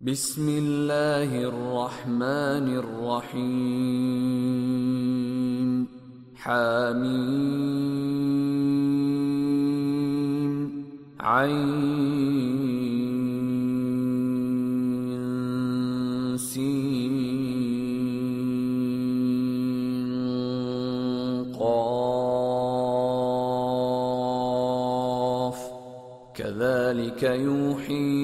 بسم الله الرحمن الرحيم. حميم. عين. كذلك يوحي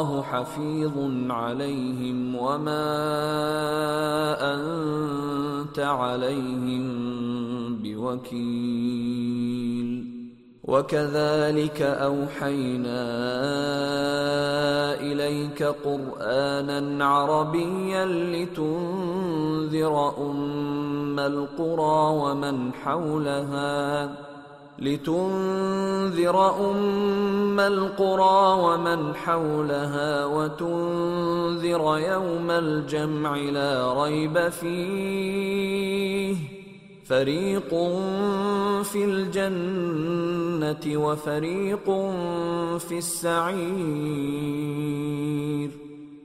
الله حفيظ عليهم وما أنت عليهم بوكيل. وكذلك أوحينا إليك قرآنا عربيا لتنذر أم القرى ومن حولها. لتنذر أم القرى ومن حولها وتنذر يوم الجمع لا ريب فيه. فريق في الجنة وفريق في السعير.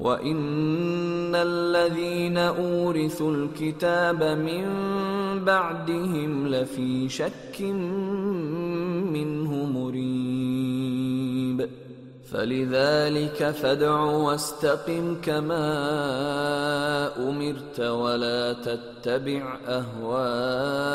وإن الذين أورثوا الكتاب من بعدهم لفي شك منه مريب فلذلك فادع واستقم كما امرت ولا تتبع اهواءهم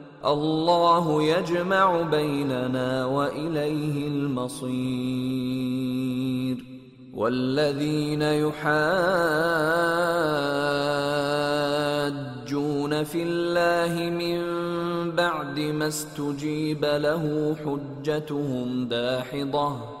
الله يجمع بيننا وإليه المصير. والذين يحاجون في الله من بعد ما استجيب له حجتهم داحضة.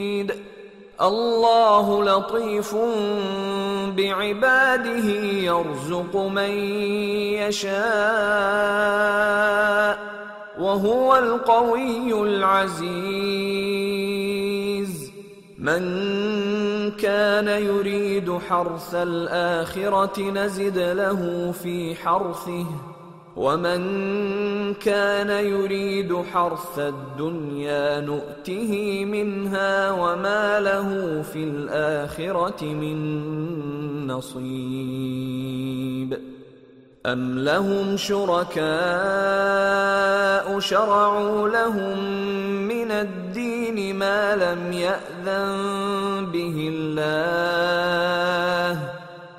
الله لطيف بعباده يرزق من يشاء وهو القوي العزيز. من كان يريد حرث الآخرة نزد له في حرثه. ومن كان يريد حرث الدنيا نؤته منها وما له في الآخرة من نصيب أم لهم شركاء شرعوا لهم من الدين ما لم يأذن به الله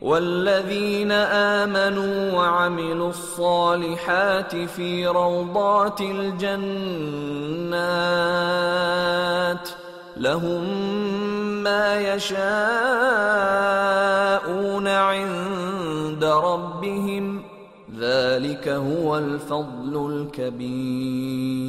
والذين آمنوا وعملوا الصالحات في روضات الجنات لهم ما يشاءون عند ربهم ذلك هو الفضل الكبير.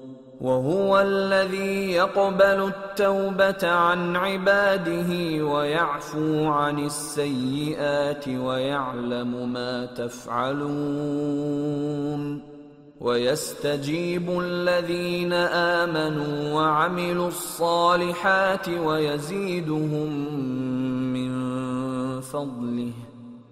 وهو الذي يقبل التوبة عن عباده ويعفو عن السيئات ويعلم ما تفعلون ويستجيب الذين آمنوا وعملوا الصالحات ويزيدهم من فضله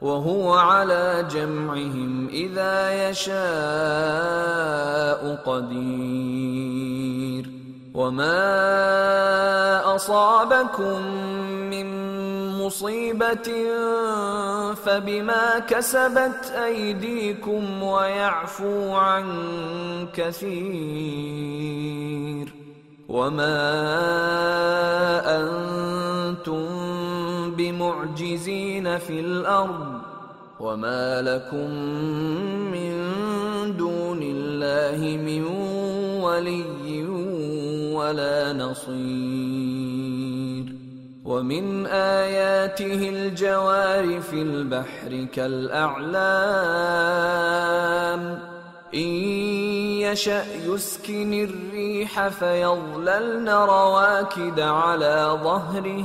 وهو على جمعهم إذا يشاء قدير. وما أصابكم من مصيبة فبما كسبت أيديكم ويعفو عن كثير. وما أنتم بمعجزين في الأرض وما لكم من دون الله من ولي ولا نصير ومن آياته الجوار في البحر كالأعلام إن يشأ يسكن الريح فيظللن رواكد على ظهره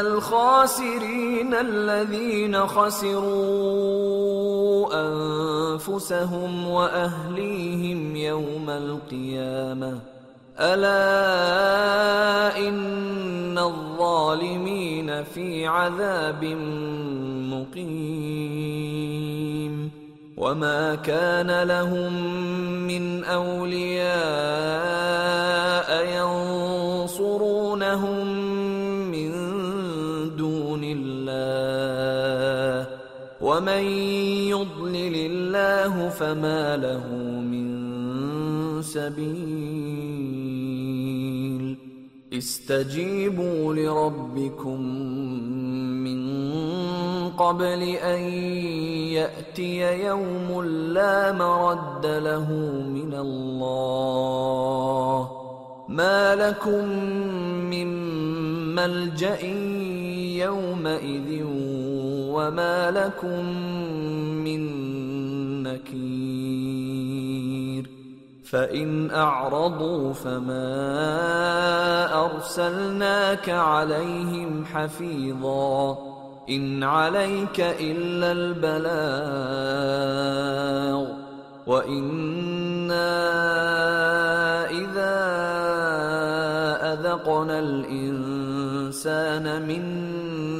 الخاسرين الذين خسروا انفسهم واهليهم يوم القيامه الا ان الظالمين في عذاب مقيم وما كان لهم من اولياء ومن يضلل الله فما له من سبيل استجيبوا لربكم قبل ان ياتي يوم لا مرد له من الله ما لكم من ملجا يومئذ وما لكم من نكير فان اعرضوا فما ارسلناك عليهم حفيظا ان عليك الا البلاغ وأنا اذا اذقنا الانسان منا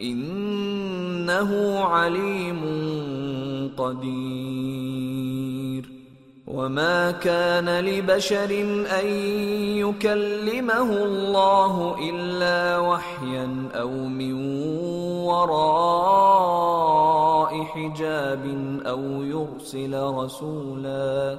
إنه عليم قدير. وما كان لبشر أن يكلمه الله إلا وحيا أو من وراء حجاب أو يرسل رسولا.